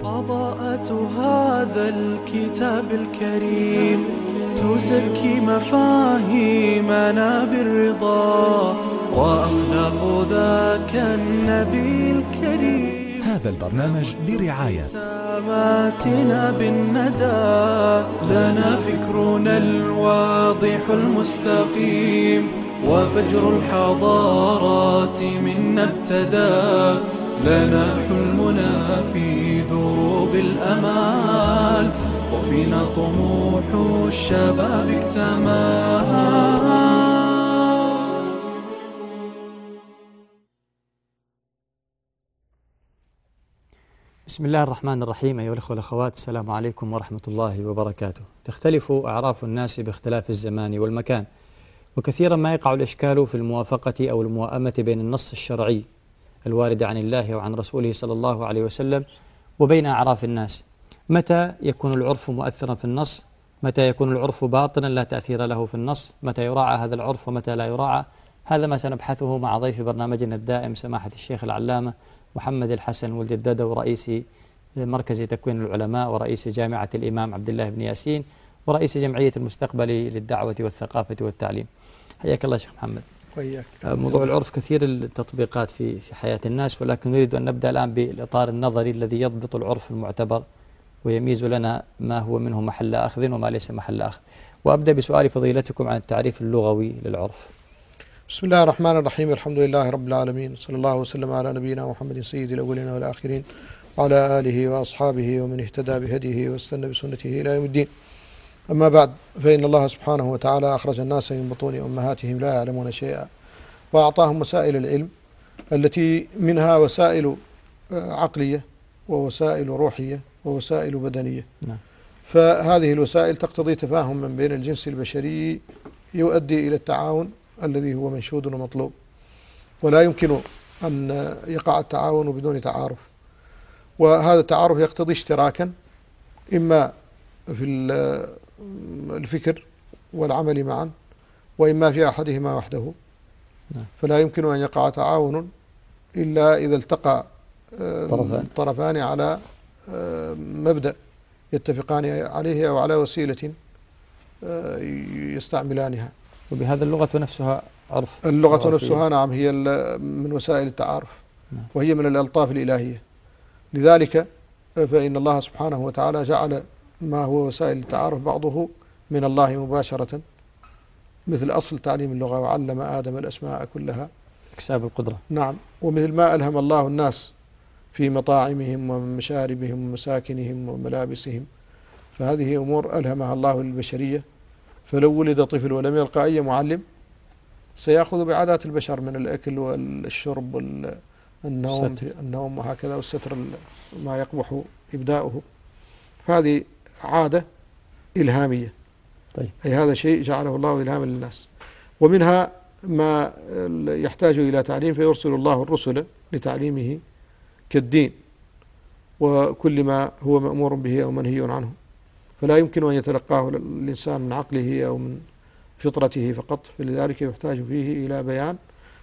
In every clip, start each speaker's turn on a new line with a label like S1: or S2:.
S1: فضاءة هذا الكتاب الكريم تزكي مفاهيمنا بالرضا وأخلاق ذاك النبي الكريم هذا البرنامج برعاية ابتساماتنا بالندى لنا فكرنا الواضح المستقيم وفجر الحضارات منا ابتدى لنا حلمنا في دروب الأمال وفينا طموح الشباب اكتمال
S2: بسم الله الرحمن الرحيم أيها الأخوة والأخوات السلام عليكم ورحمة الله وبركاته تختلف أعراف الناس باختلاف الزمان والمكان وكثيرا ما يقع الإشكال في الموافقة أو الموائمة بين النص الشرعي الواردة عن الله وعن رسوله صلى الله عليه وسلم وبين أعراف الناس متى يكون العرف مؤثرا في النص متى يكون العرف باطنا لا تأثير له في النص متى يراعى هذا العرف ومتى لا يراعى هذا ما سنبحثه مع ضيف برنامجنا الدائم سماحة الشيخ العلامة محمد الحسن ولد الددو رئيس مركز تكوين العلماء ورئيس جامعة الإمام عبد الله بن ياسين ورئيس جمعية المستقبل للدعوة والثقافة والتعليم حياك الله شيخ محمد طيب. آه، موضوع العرف كثير التطبيقات في في حياة الناس ولكن نريد أن نبدأ الآن بالإطار النظري الذي يضبط العرف المعتبر ويميز لنا ما هو منه محل أخذ وما ليس محل أخذ وأبدأ بسؤال فضيلتكم عن التعريف اللغوي للعرف
S3: بسم الله الرحمن الرحيم الحمد لله رب العالمين صلى الله وسلم على نبينا محمد سيد الأولين والآخرين وعلى آله وأصحابه ومن اهتدى بهديه واستنى بسنته إلى يوم الدين أما بعد فإن الله سبحانه وتعالى أخرج الناس من بطون أمهاتهم لا يعلمون شيئا وأعطاهم وسائل العلم التي منها وسائل آه، عقلية ووسائل روحية ووسائل بدنية نعم. فهذه الوسائل تقتضي تفاهم من بين الجنس البشري يؤدي إلى التعاون الذي هو منشود ومطلوب ولا يمكن أن يقع التعاون بدون تعارف وهذا التعارف يقتضي اشتراكا إما في الفكر والعمل معا وإما في أحدهما وحده نعم. فلا يمكن أن يقع تعاون إلا إذا التقى طرفان, على مبدأ يتفقان عليه أو على وسيلة يستعملانها وبهذا اللغة نفسها عرف اللغة نفسها نعم هي من وسائل التعارف نعم. وهي من الألطاف الإلهية لذلك آه، فإن الله سبحانه وتعالى جعل ما هو وسائل التعارف بعضه من الله مباشرة مثل أصل تعليم اللغة وعلم آدم الأسماء كلها
S2: اكتساب القدرة
S3: نعم ومثل ما ألهم الله الناس في مطاعمهم ومشاربهم ومساكنهم وملابسهم فهذه أمور ألهمها الله للبشرية فلو ولد طفل ولم يلقى أي معلم سيأخذ بعادات البشر من الأكل والشرب والنوم النوم وهكذا والستر ما يقبح إبداؤه فهذه عادة إلهامية طيب. أي هذا شيء جعله الله إلهاما للناس ومنها ما يحتاج إلى تعليم فيرسل الله الرسل لتعليمه كالدين وكل ما هو مأمور به أو منهي عنه فلا يمكن أن يتلقاه الإنسان من عقله أو من فطرته فقط فلذلك يحتاج فيه إلى بيان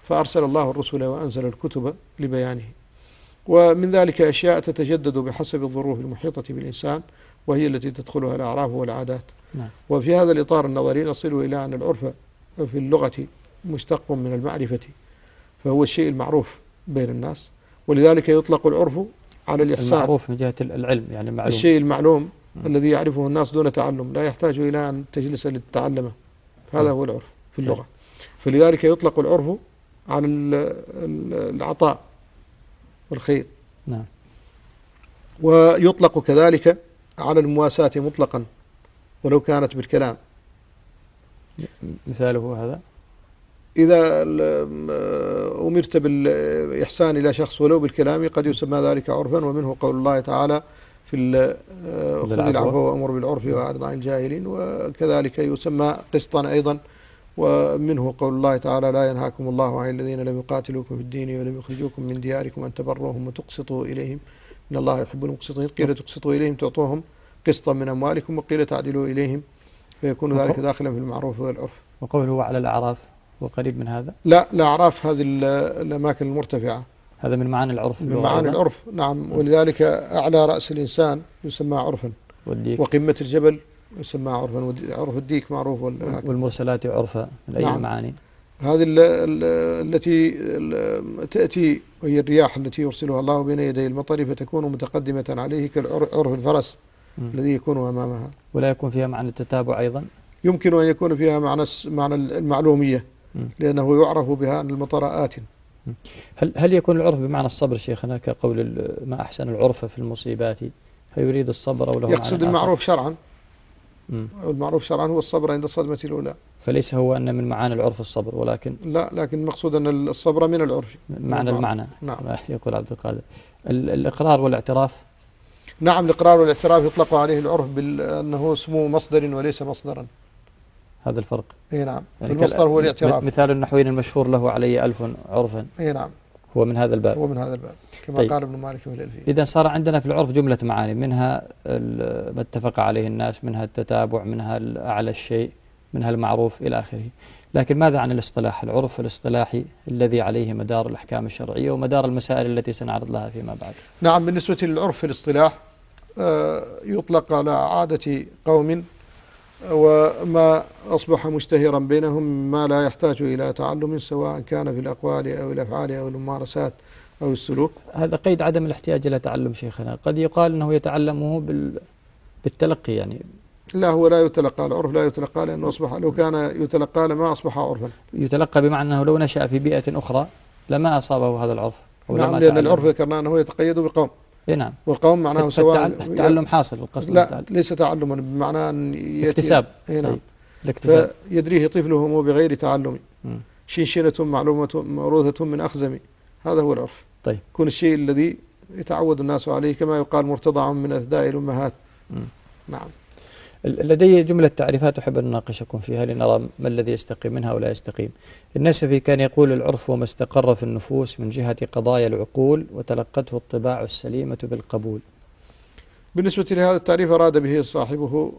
S3: فأرسل الله الرسل وأنزل الكتب لبيانه ومن ذلك أشياء تتجدد بحسب الظروف المحيطة بالإنسان وهي التي تدخلها الأعراف والعادات نعم. وفي هذا الإطار النظري نصل إلى أن العرف في اللغة مشتق من المعرفة فهو الشيء المعروف بين الناس ولذلك يطلق العرف على الإحسان المعروف من جهة العلم يعني المعلوم الشيء المعلوم م. الذي يعرفه الناس دون تعلم لا يحتاج إلى أن تجلس لتتعلمه هذا م. نعم. هو العرف في نعم. اللغة م. فلذلك يطلق العرف على العطاء والخير نعم ويطلق كذلك على المواساة مطلقا ولو كانت بالكلام مثاله هذا إذا أمرت بالإحسان إلى شخص ولو بالكلام قد يسمى ذلك عرفا ومنه قول الله تعالى في خذ العفو وأمر بالعرف وأعرض عن الجاهلين وكذلك يسمى قسطا أيضا ومنه قول الله تعالى لا ينهاكم الله عن الذين لم يقاتلوكم في الدين ولم يخرجوكم من دياركم أن تبروهم وتقسطوا إليهم ان الله يحب المقسطين قيل تقسطوا إليهم تعطوهم قسطا من أموالكم وقيل تعدلوا إليهم فيكون ذلك داخلا في المعروف والعرف
S2: وقوله على الأعراف وقريب من هذا
S3: لا الأعراف هذه الأماكن المرتفعة هذا من معاني العرف من معاني العرف نعم. نعم ولذلك أعلى رأس الإنسان يسمى عرفا والديك وقمة الجبل يسمى عرفا عرف الديك معروف والمرسلات عرفا من أي نعم. هذه التي تأتي وهي الرياح التي يرسلها الله بين يدي المطر فتكون متقدمة عليه كالعرف الفرس م. الذي يكون أمامها ولا يكون فيها معنى التتابع أيضا يمكن أن يكون فيها معنى معنى المعلومية م. لأنه يعرف بها أن المطر آت
S2: هل هل يكون العرف بمعنى الصبر شيخنا كقول ما أحسن العرف في المصيبات هل يريد الصبر أو له يقصد المعروف
S3: شرعا المعروف شرعا هو الصبر عند الصدمة الأولى
S2: فليس هو أن من معاني العرف الصبر ولكن
S3: لا لكن المقصود أن الصبر من العرف معنى نعم. المعنى
S2: نعم يقول عبد القادر الإقرار والاعتراف
S3: نعم الإقرار والاعتراف يطلق عليه العرف بأنه اسمه مصدر وليس مصدرا
S2: هذا الفرق اي نعم يعني المصدر هو الاعتراف مثال النحوين المشهور له علي ألف عرفا اي نعم هو من هذا الباب هو من هذا الباب كما طيب. قال ابن مالك في الألفية إذا صار عندنا في العرف جملة معاني منها ما اتفق عليه الناس منها التتابع منها أعلى الشيء منها المعروف إلى آخره لكن ماذا عن الاصطلاح العرف الاصطلاحي الذي عليه مدار الأحكام الشرعية ومدار المسائل التي سنعرض لها فيما بعد
S3: نعم بالنسبة للعرف في الاصطلاح آه، يطلق على عادة قوم آه، وما أصبح مشتهرا بينهم ما لا يحتاج إلى تعلم سواء كان في الأقوال أو الأفعال أو الممارسات أو السلوك هذا قيد عدم الاحتياج إلى تعلم شيخنا قد
S2: يقال أنه يتعلمه بال... بالتلقي يعني
S3: لا هو لا يتلقى العرف لا يتلقى لأنه أصبح لو كان يتلقى لما أصبح عرفا
S2: يتلقى بمعنى أنه لو نشأ في بيئة أخرى لما أصابه هذا العرف نعم لأن العرف
S3: ذكرنا أنه يتقيد بقوم نعم والقوم معناه سواء التعلم حاصل القصد لا التعلم. ليس تعلما بمعنى أن يأتي اكتساب اي نعم طيب، الاكتساب فيدريه طفله بغير تعلم شنشنة معلومة موروثة من أخزم هذا هو العرف طيب يكون الشيء الذي يتعود الناس عليه كما يقال مرتضع من أثداء الأمهات نعم
S2: لدي جملة تعريفات أحب أن أناقشكم فيها لنرى ما الذي يستقيم منها ولا يستقيم في كان يقول العرف وما استقر في النفوس من جهة قضايا العقول وتلقته الطباع السليمة بالقبول
S3: بالنسبة لهذا التعريف أراد به صاحبه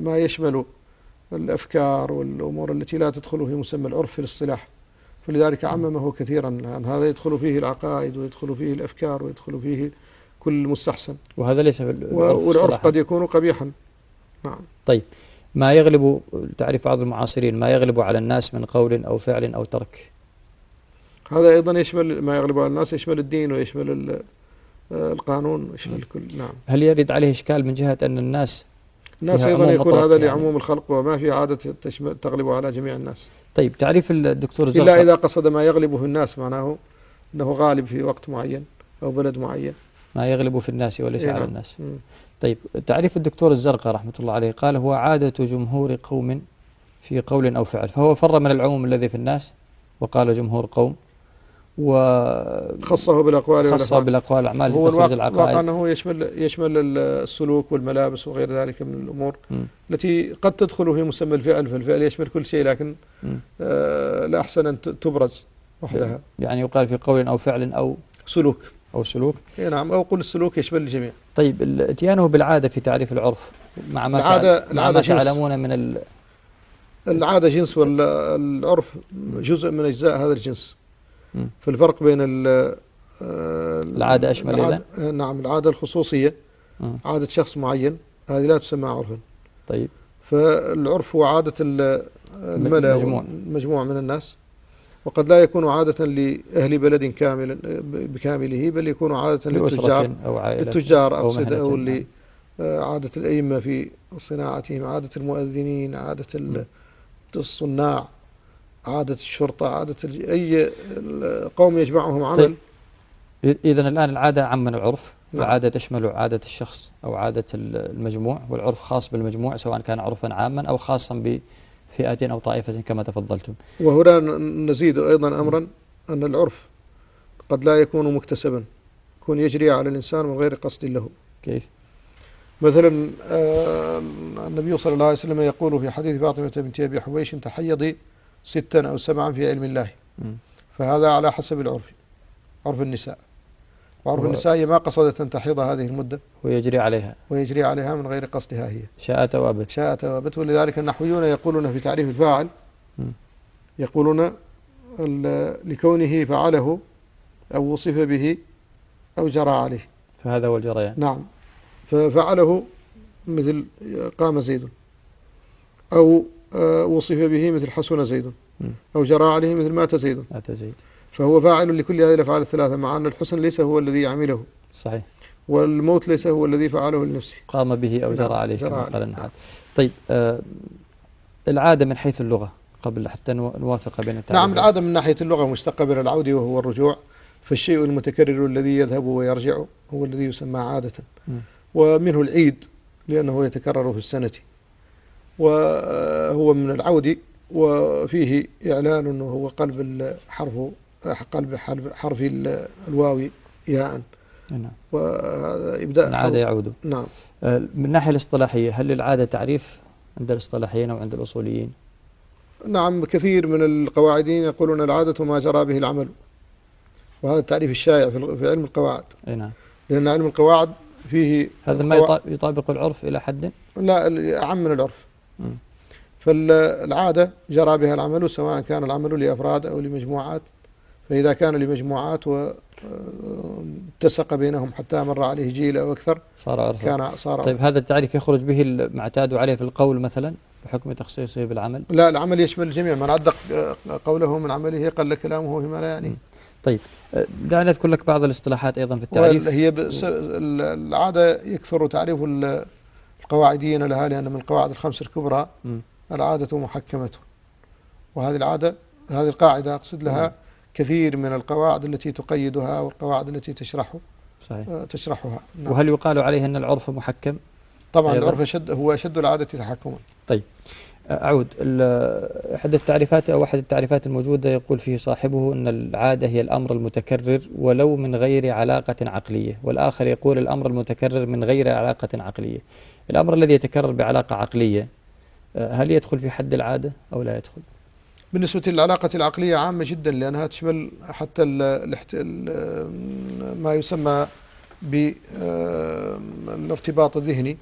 S3: ما يشمل الأفكار والأمور التي لا تدخل في مسمى العرف في الاصطلاح فلذلك عممه كثيرا لأن هذا يدخل فيه العقائد ويدخل فيه الأفكار ويدخل فيه كل مستحسن
S2: وهذا ليس في العرف والعرف
S3: قد يكون قبيحا نعم
S2: طيب ما يغلب تعرف بعض المعاصرين ما يغلب على الناس من قول أو فعل أو ترك
S3: هذا أيضا يشمل ما يغلب على الناس يشمل الدين ويشمل القانون ويشمل كل نعم
S2: هل يرد عليه إشكال من جهة أن الناس الناس أيضا يكون هذا يعني لعموم
S3: الخلق وما في عادة تغلب على جميع الناس
S2: طيب تعريف الدكتور الجرح إلا إذا
S3: قصد ما يغلبه الناس معناه أنه غالب في وقت معين أو بلد معين
S2: ما يغلب في الناس وليس إيه، على نعم. الناس م. طيب تعريف الدكتور الزرقاء رحمة الله عليه قال هو عادة جمهور قوم في قول أو فعل فهو فر من العموم الذي في الناس وقال جمهور قوم
S3: و خصه بالاقوال خصه بالاقوال الاعمال هو الواقع انه يشمل يشمل السلوك والملابس وغير ذلك من الامور م. التي قد تدخل في مسمى الفعل فالفعل يشمل كل شيء لكن آه الاحسن ان تبرز وحدها يعني-,
S2: يعني يقال في قول او فعل او سلوك او سلوك
S3: اي نعم او قل السلوك يشمل الجميع
S2: طيب اتيانه بالعاده في تعريف العرف مع ما العاده العاده ما تعلمون
S3: من ال... العاده جنس والعرف جزء من اجزاء هذا الجنس في الفرق بين آه، العادة أشمل العادة آه، نعم العادة الخصوصية عادة شخص معين هذه لا تسمى عرفا طيب فالعرف هو عادة آه، الملا مجموع. مجموع من الناس وقد لا يكون عادة لأهل بلد كامل بكامله بل يكون عادة للتجار أو للتجار أقصد أو, أو عادة الأئمة في صناعتهم عادة المؤذنين عادة الصناع عادة الشرطة عادة أي قوم يجمعهم عمل
S2: طيب. إذا الآن العادة عمن العرف نعم. العادة تشمل عادة الشخص أو عادة المجموع والعرف خاص بالمجموع سواء كان عرفا عاما أو خاصا بفئة أو طائفة كما تفضلتم
S3: وهنا نزيد أيضا أمرا أن العرف قد لا يكون مكتسبا يكون يجري على الإنسان من غير قصد له كيف؟ مثلا آه، النبي صلى الله عليه وسلم يقول في حديث فاطمة بنت أبي حويش تحيضي ستا أو سبعا في علم الله فهذا على حسب العرف عرف النساء وعرف النساء هي ما قصدت أن تحيض هذه المدة ويجري عليها ويجري عليها من غير قصدها هي شاءت وأبت شاءت وأبت ولذلك النحويون يقولون في تعريف الفاعل يقولون لكونه فعله أو وصف به أو جرى عليه
S2: فهذا هو الجريان
S3: نعم ففعله مثل قام زيد أو آه، وصف به مثل حسن زيد أو جرى عليه مثل مات زيد مات زيد فهو فاعل لكل هذه الأفعال الثلاثة مع أن الحسن ليس هو الذي عمله صحيح والموت ليس هو الذي فعله لنفسه
S2: قام به أو جرى عليه كما قال النحات طيب آه العادة من حيث اللغة قبل حتى نوافق بين التعريف نعم
S3: العادة من ناحية اللغة مشتقة من العود وهو الرجوع فالشيء المتكرر الذي يذهب ويرجع هو الذي يسمى عادة م. ومنه العيد لأنه يتكرر في السنة وهو من العودي وفيه إعلان أنه هو قلب الحرف قلب حرف, الواوي الواو ياء نعم وهذا يبدا العادة يعود نعم
S2: أه، من الناحية الاصطلاحية هل للعادة تعريف عند الاصطلاحيين أو عند الأصوليين؟
S3: نعم كثير من القواعدين يقولون العادة ما جرى به العمل وهذا التعريف الشائع في علم القواعد اي نعم لأن علم القواعد فيه هذا ما
S2: يطابق العرف إلى حد؟
S3: لا أعم من العرف فالعادة جرى بها العمل سواء كان العمل لأفراد أو لمجموعات فإذا كان لمجموعات واتسق آه، بينهم حتى مر عليه جيل أو أكثر صار عرفا كان صار طيب
S2: هذا التعريف يخرج به المعتاد عليه في القول مثلا بحكم تخصيصه بالعمل
S3: لا العمل يشمل الجميع من عدق آه، قوله من عمله قل كلامه فيما لا يعني
S2: طيب آه، دعني أذكر لك بعض الاصطلاحات أيضا في التعريف هي
S3: العادة يكثر تعريف القواعدين لها لأن من القواعد الخمس الكبرى العادة محكمة وهذه العادة هذه القاعدة أقصد لها نعم. كثير من القواعد التي تقيدها والقواعد التي تشرح صحيح. آه، تشرحها نعم. وهل
S2: يقال عليه أن العرف محكم؟ طبعا العرف
S3: شد هو أشد العادة تحكما
S2: طيب آه، أعود أحد التعريفات أو أحد التعريفات الموجودة يقول فيه صاحبه أن العادة هي الأمر المتكرر ولو من غير علاقة عقلية والآخر يقول الأمر المتكرر من غير علاقة عقلية الأمر الذي يتكرر بعلاقة عقلية آه، هل يدخل في حد العادة أو لا يدخل
S3: بالنسبة للعلاقة العقلية عامة جدا لأنها تشمل حتى الـ الـ آه، ما يسمى بالارتباط آه، الذهني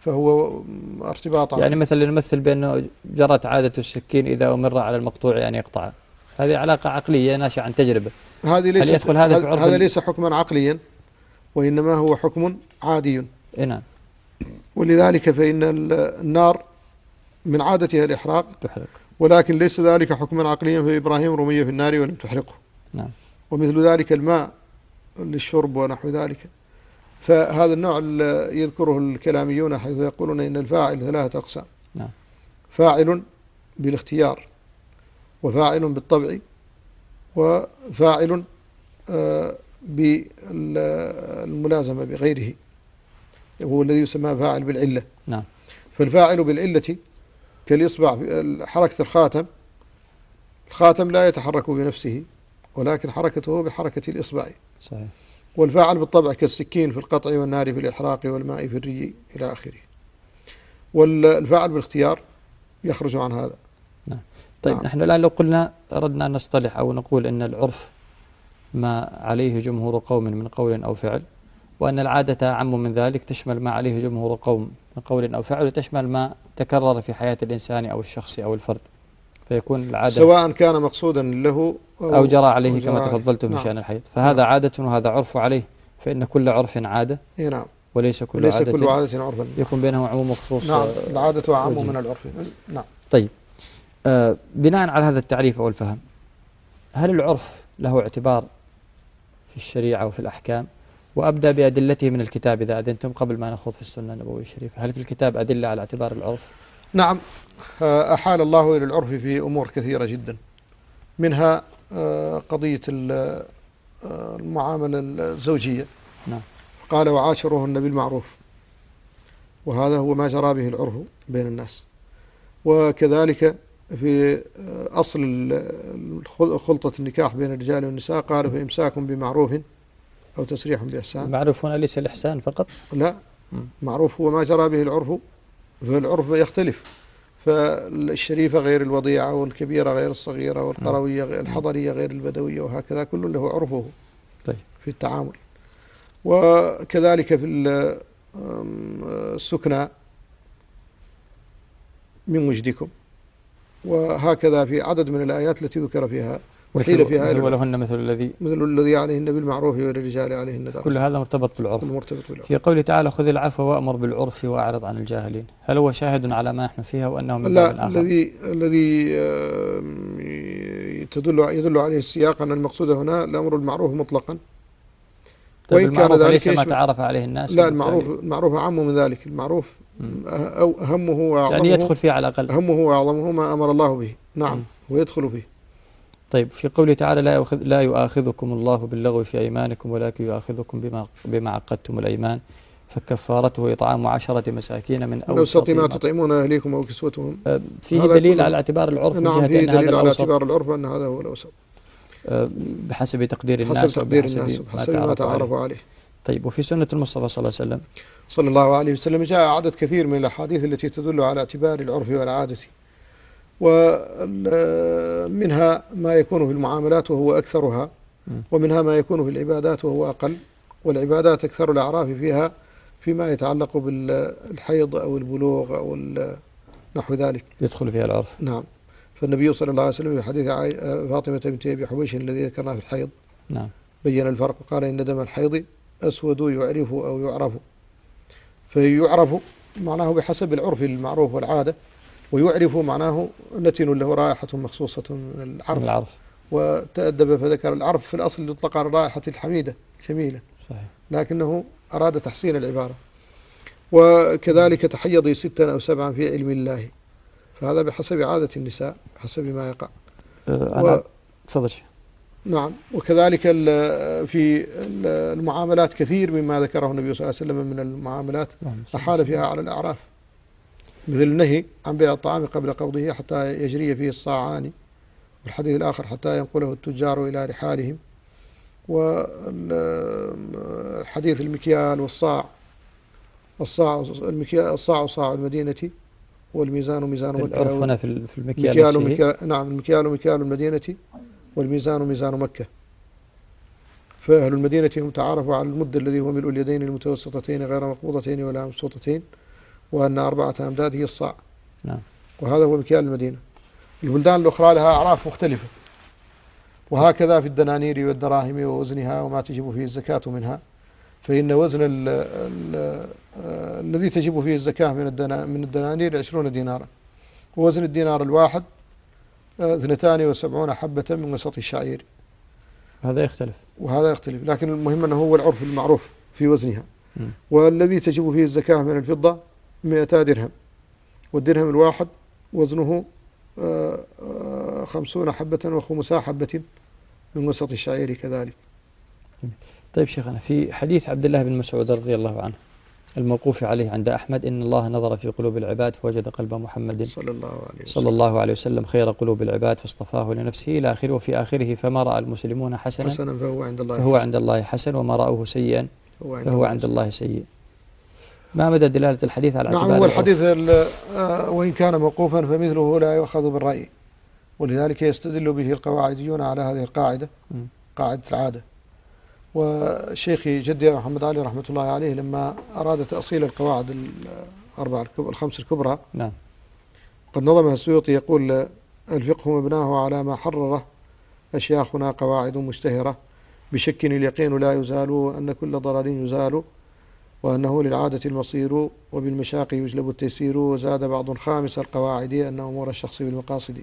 S3: فهو ارتباط عقلي. يعني
S2: مثلا نمثل بأنه جرت عادة السكين إذا أمر على المقطوع أن يعني يقطعه هذه علاقة عقلية ناشئة عن تجربة هذه ليست هل يدخل هذا هذا
S3: ليس حكما عقليا وإنما هو حكم عادي نعم ولذلك فإن النار من عادتها الإحراق تحرق ولكن ليس ذلك حكما عقليا فإبراهيم رمي في النار ولم تحرقه نعم ومثل ذلك الماء للشرب ونحو ذلك فهذا النوع يذكره الكلاميون حيث يقولون إن الفاعل ثلاثة أقسام نعم فاعل بالاختيار وفاعل بالطبع وفاعل آه، بالملازمة بغيره هو الذي يسمى فاعل بالعلة نعم فالفاعل بالعلة كالإصبع حركة الخاتم الخاتم لا يتحرك بنفسه ولكن حركته بحركة الإصبع صحيح والفاعل بالطبع كالسكين في القطع والنار في الإحراق والماء في الري إلى آخره والفاعل بالاختيار يخرج عن هذا
S2: نعم. طيب نعم. نحن الآن لو قلنا أردنا أن نصطلح أو نقول أن العرف ما عليه جمهور قوم من قول أو فعل وأن العادة أعم من ذلك تشمل ما عليه جمهور القوم من قول أو فعل تشمل ما تكرر في حياة الإنسان أو الشخص أو الفرد فيكون العادة سواء
S3: كان مقصودا له أو, أو جرى عليه أو كما تفضلتم في نعم. شأن الحياة
S2: فهذا نعم. عادة وهذا عرف عليه فإن كل عرف عادة نعم وليس كل وليس عادة, كل عادة عرفا يكون بينه عموم
S3: مخصوص نعم العادة أعم من العرف نعم
S2: طيب آه، بناء على هذا التعريف أو الفهم هل العرف له اعتبار في الشريعة وفي الأحكام وأبدأ بأدلته من الكتاب إذا أذنتم قبل ما نخوض في السنة النبوية الشريفة هل في الكتاب أدلة على اعتبار العرف؟
S3: نعم آه، أحال الله إلى العرف في أمور كثيرة جدا منها آه، قضية آه، المعاملة الزوجية نعم قال وعاشرهن بالمعروف وهذا هو ما جرى به العرف بين الناس وكذلك في أصل خلطة النكاح بين الرجال والنساء قال فإمساكم بمعروف أو تصريح بإحسان معروف هنا ليس الإحسان فقط لا معروف هو ما جرى به العرف فالعرف يختلف فالشريفة غير الوضيعة والكبيرة غير الصغيرة والقروية غير الحضرية غير البدوية وهكذا كل له عرفه طيب. في التعامل وكذلك في السكنى من وجدكم وهكذا في عدد من الآيات التي ذكر فيها وحيل في هذا ولهن مثل الذي مثل الذي عليهن بالمعروف وللرجال عليهن تعرف. كل
S2: هذا مرتبط بالعرف مرتبط بالعرف في قوله تعالى خذ العفو وامر بالعرف واعرض عن الجاهلين هل هو شاهد على ما نحن فيها وانه من لا
S3: الذي الذي تدل يدل عليه السياق ان المقصود هنا الامر بالمعروف مطلقا طيب وإن كان ذلك ليس ما تعرف عليه الناس لا المعروف المعروف أعم من ذلك المعروف أو أهمه يعني وأعظمه يعني يدخل فيه على الأقل أهمه وأعظمه ما أمر الله به نعم ويدخل فيه
S2: طيب في قوله تعالى لا يؤخذ لا يؤاخذكم الله باللغو في أيمانكم ولكن يؤاخذكم بما بما عقدتم الأيمان فكفارته إطعام عشرة مساكين من أوسط ما
S3: تطعمون أهليكم أو كسوتهم أه، فيه دليل على اعتبار العرف نعم من جهة دليل على اعتبار العرف أن هذا هو الأوسط
S2: أه، بحسب تقدير الناس حسب تقدير الناس حسب ما تعرفوا عليه طيب وفي سنة المصطفى
S3: صلى الله عليه وسلم صلى الله عليه وسلم جاء عدد كثير من الأحاديث التي تدل على اعتبار العرف والعادة ومنها ما يكون في المعاملات وهو أكثرها ومنها ما يكون في العبادات وهو أقل والعبادات أكثر الأعراف فيها فيما يتعلق بالحيض أو البلوغ أو نحو ذلك يدخل فيها العرف نعم فالنبي صلى الله عليه وسلم في حديث فاطمة بنت أبي حبيش الذي ذكرناه في الحيض نعم بين الفرق وقال إن دم الحيض أسود يعرف أو يعرف فيعرف معناه بحسب العرف المعروف والعادة ويعرف معناه نتن له رائحة مخصوصة من العرف, من العرف. وتأدب فذكر العرف في الأصل يطلق على الرائحة الحميدة جميلة صحيح. لكنه أراد تحسين العبارة وكذلك تحيضي ستا أو سبعا في علم الله فهذا بحسب عادة النساء حسب ما يقع
S2: أه، أنا و... تفضل
S3: نعم وكذلك في المعاملات كثير مما ذكره النبي صلى الله عليه وسلم من المعاملات نعم، أحال فيها على الأعراف مثل النهي عن بيع الطعام قبل قبضه حتى يجري فيه الصاعان والحديث الآخر حتى ينقله التجار إلى رحالهم والحديث المكيال والصاع الصاع المكيال الصاع صاع المدينة والميزان ميزان مكة عرفنا في المكيال مكيال نعم المكيال مكيال المدينة والميزان ميزان مكة فأهل المدينة هم تعارفوا على المد الذي هو ملء اليدين المتوسطتين غير مقبوضتين ولا مبسوطتين وأن أربعة أمداد هي الصاع نعم وهذا هو مكيال المدينة البلدان الأخرى لها أعراف مختلفة وهكذا في الدنانير والدراهم ووزنها وما تجب فيه الزكاة منها فإن وزن آه الذي تجب فيه الزكاة من الدنا من الدنانير عشرون دينارا ووزن الدينار الواحد آه، اثنتان وسبعون حبة من وسط الشعير هذا يختلف وهذا يختلف لكن المهم أنه هو العرف المعروف في وزنها م. والذي تجب فيه الزكاة من الفضة مئتا درهم والدرهم الواحد وزنه خمسون حبة وخمساء حبة من وسط الشعير كذلك
S2: طيب شيخنا في حديث عبد الله بن مسعود رضي الله عنه الموقوف عليه عند أحمد إن الله نظر في قلوب العباد فوجد قلب محمد صلى الله عليه وسلم, صلى الله عليه وسلم خير قلوب العباد فاصطفاه لنفسه إلى آخره وفي آخره فما رأى المسلمون حسنا, حسنا فهو عند الله فهو عند الله حسن وما رأوه سيئا فهو عند الله سيء ما مدى دلالة الحديث على نعم هو الحديث
S3: آه، وإن كان موقوفا فمثله لا يؤخذ بالرأي ولذلك يستدل به القواعديون على هذه القاعدة قاعدة العادة وشيخي جدي محمد علي رحمة الله عليه لما أراد تأصيل القواعد الأربعة الخمس الكبرى نعم قد نظمها السيوطي يقول الفقه مبناه على ما حرره أشياخنا قواعد مشتهرة بشك اليقين لا يزال أن كل ضرر يزال وأنه للعادة المصير وبالمشاق يجلب التيسير وزاد بعض خامس القواعد أن أمور الشخص بالمقاصد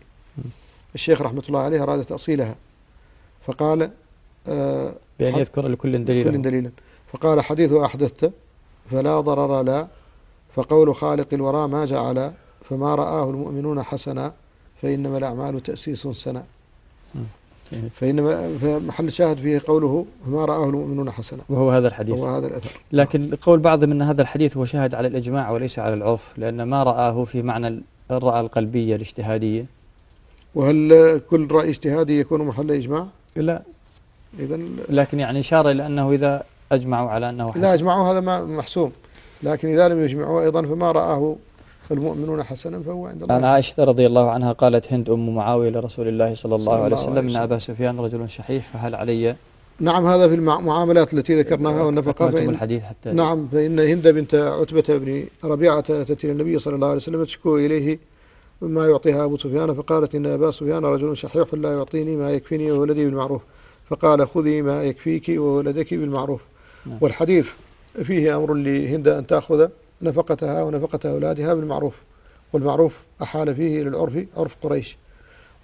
S3: الشيخ رحمة الله عليه أراد تأصيلها فقال آه، بأن يذكر لكل دليلا لكل دليلا فقال حديث أحدثت فلا ضرر لا فقول خالق الورى ما جعل فما رآه المؤمنون حسنا فإنما الأعمال تأسيس سنا فإن محل الشاهد فيه قوله ما رآه المؤمنون حسنا وهو هذا الحديث وهو هذا الأثر
S2: لكن قول بعضهم أن هذا الحديث هو شاهد على الإجماع وليس على العرف لأن ما رآه في معنى الرأى القلبية الاجتهادية
S3: وهل كل رأي اجتهادي يكون محل إجماع؟ لا إذا
S2: لكن يعني إشارة إلى أنه إذا أجمعوا على أنه حسن
S3: إذا أجمعوا هذا محسوم لكن إذا لم يجمعوا أيضا فما رآه فالمؤمنون حسنا فهو عند الله عن
S2: عائشة رضي الله عنها قالت هند أم معاوية لرسول الله صلى الله عليه وسلم إن أبا سفيان رجل
S3: شحيح فهل علي نعم هذا في المعاملات التي ذكرناها والنفقة فإن الحديث حتى نعم فإن هند بنت عتبة بن ربيعة أتت إلى النبي صلى الله عليه وسلم تشكو إليه ما يعطيها أبو سفيان فقالت إن أبا سفيان رجل شحيح لا يعطيني ما يكفيني وولدي بالمعروف فقال خذي ما يكفيك وولدك بالمعروف نعم. والحديث فيه أمر لهند أن تأخذ نفقتها ونفقة أولادها بالمعروف والمعروف أحال فيه إلى العرف عرف قريش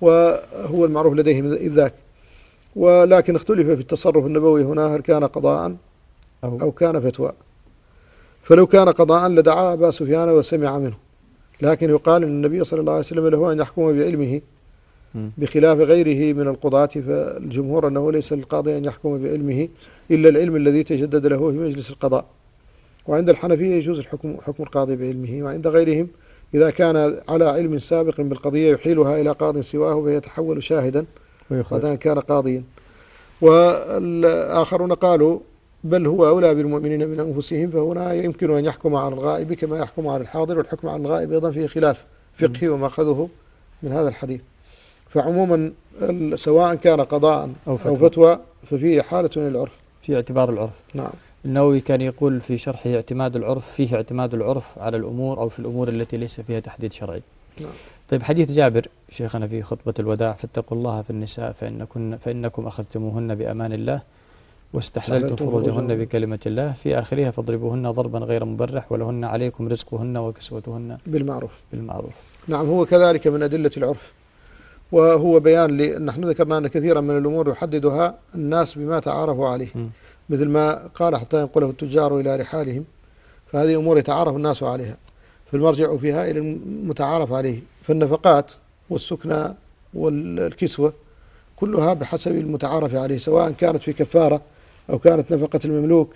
S3: وهو المعروف لديهم إذ ذاك ولكن اختلف في التصرف النبوي هنا هل كان قضاء أو كان فتوى فلو كان قضاء لدعا أبا سفيان وسمع منه لكن يقال أن النبي صلى الله عليه وسلم له أن يحكم بعلمه بخلاف غيره من القضاة فالجمهور أنه ليس للقاضي أن يحكم بعلمه إلا العلم الذي تجدد له في مجلس القضاء وعند الحنفية يجوز الحكم حكم القاضي بعلمه وعند غيرهم إذا كان على علم سابق بالقضية يحيلها إلى قاض سواه فيتحول شاهدا إذا كان قاضيا والآخرون قالوا بل هو أولى بالمؤمنين من أنفسهم فهنا يمكن أن يحكم على الغائب كما يحكم على الحاضر والحكم على الغائب أيضا فيه خلاف فقهي وما أخذه من هذا الحديث فعموما سواء كان قضاء أو فتوى, أو فتوى ففيه حالة للعرف
S2: في اعتبار العرف نعم النووي كان يقول في شرحه اعتماد العرف فيه اعتماد العرف على الأمور أو في الأمور التي ليس فيها تحديد شرعي نعم. طيب حديث جابر شيخنا في خطبة الوداع فاتقوا الله في النساء فإنكن فإنكم أخذتموهن بأمان الله واستحللتم فروجهن بكلمة الله في آخرها فاضربوهن ضربا غير مبرح ولهن عليكم رزقهن وكسوتهن بالمعروف بالمعروف
S3: نعم هو كذلك من أدلة العرف وهو بيان نحن ذكرنا أن كثيرا من الأمور يحددها الناس بما تعارفوا عليه م. مثل ما قال حتى ينقله التجار إلى رحالهم فهذه أمور يتعارف الناس عليها فالمرجع فيها إلى المتعارف عليه فالنفقات والسكنى والكسوة كلها بحسب المتعارف عليه سواء كانت في كفارة أو كانت نفقة المملوك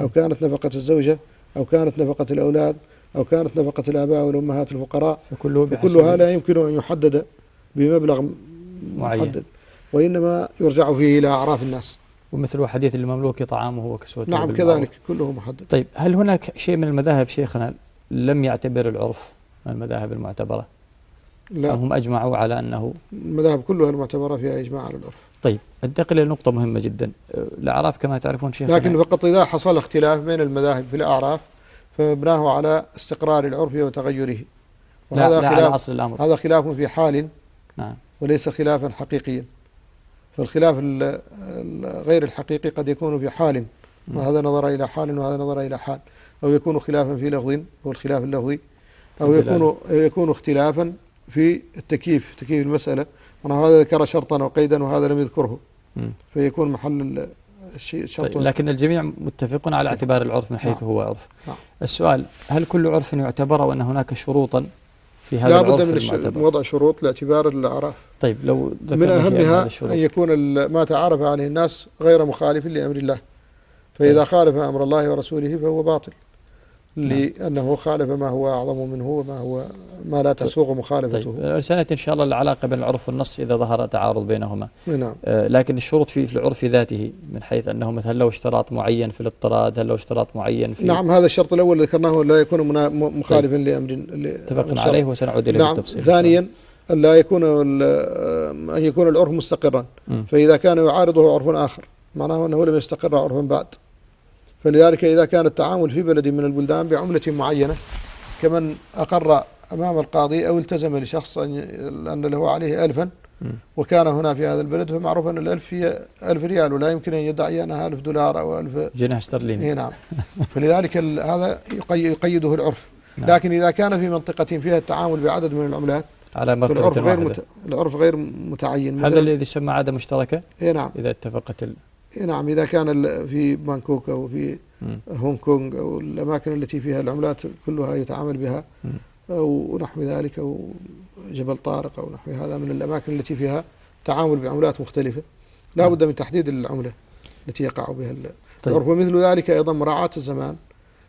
S3: أو كانت نفقة الزوجة أو كانت نفقة الأولاد أو كانت نفقة الآباء والأمهات الفقراء فكلها لا يمكن أن يحدد بمبلغ معين محدد وإنما يرجع فيه إلى أعراف الناس
S2: ومثل حديث المملوك طعامه وكسوته نعم كذلك كله محدد طيب هل هناك شيء من المذاهب شيخنا لم يعتبر العرف من المذاهب المعتبرة لا هم أجمعوا على أنه
S3: المذاهب كلها المعتبرة فيها إجماع على العرف
S2: طيب انتقل إلى نقطة مهمة جدا الأعراف كما تعرفون شيخنا لكن
S3: فقط إذا حصل اختلاف بين المذاهب في الأعراف فمبناه على استقرار العرف وتغيره وهذا لا, لا خلاف على أصل الأمر هذا خلاف في حال نعم وليس خلافا حقيقيا فالخلاف غير الحقيقي قد يكون في حال وهذا نظر إلى حال وهذا نظر إلى حال أو يكون خلافا في لفظ هو الخلاف اللفظي أو يكون يكون اختلافا في التكييف تكييف المسألة وهذا ذكر شرطا وقيدا وهذا لم يذكره فيكون محل الشيء طيب، شرط لكن
S2: الجميع متفقون على نعم. اعتبار العرف من حيث نعم. هو عرف نعم. السؤال هل كل عرف يعتبر وأن هناك شروطا في هذا لابد
S3: من وضع شروط لاعتبار الأعراف
S2: طيب لو من أهمها أن
S3: يكون ما تعارف عليه الناس غير مخالف لأمر الله فإذا طيب. خالف أمر الله ورسوله فهو باطل نعم. لأنه خالف ما هو أعظم منه وما هو ما لا طيب. تسوغ مخالفته طيب.
S2: آه، رسالة إن شاء الله العلاقة بين العرف والنص إذا ظهر تعارض بينهما نعم. آه، لكن الشروط في, العرف ذاته من حيث أنه مثلا لو له اشتراط معين في الاضطراد هل له اشتراط معين في نعم
S3: هذا الشرط الأول ذكرناه لا يكون طيب. مخالفا لأمر اتفقنا عليه وسنعود إليه نعم. بالتفصيل ثانيا لا يكون أن يكون العرف مستقرا م. فإذا كان يعارضه عرف آخر معناه أنه لم يستقر عرفا بعد فلذلك إذا كان التعامل في بلد من البلدان بعملة معينة كمن أقر أمام القاضي أو التزم لشخص أن له عليه ألفا وكان هنا في هذا البلد فمعروف أن الألف هي ألف ريال ولا يمكن أن يدعي أنها ألف دولار أو ألف
S2: جنيه استرليني إيه، نعم
S3: فلذلك هذا يقيده العرف نعم. لكن إذا كان في منطقة فيها التعامل بعدد من العملات
S2: على مرتبة العرف غير مت...
S3: العرف غير متعين هذا
S2: الذي يسمى عادة مشتركة؟ اي نعم إذا اتفقت ال...
S3: نعم إذا كان في بانكوك أو في هونغ كونغ أو الأماكن التي فيها العملات كلها يتعامل بها أو نحو ذلك أو جبل طارق أو نحو هذا من الأماكن التي فيها تعامل بعملات مختلفة لا بد من تحديد العملة التي يقع بها طيب. ومثل ذلك أيضا مراعاة الزمان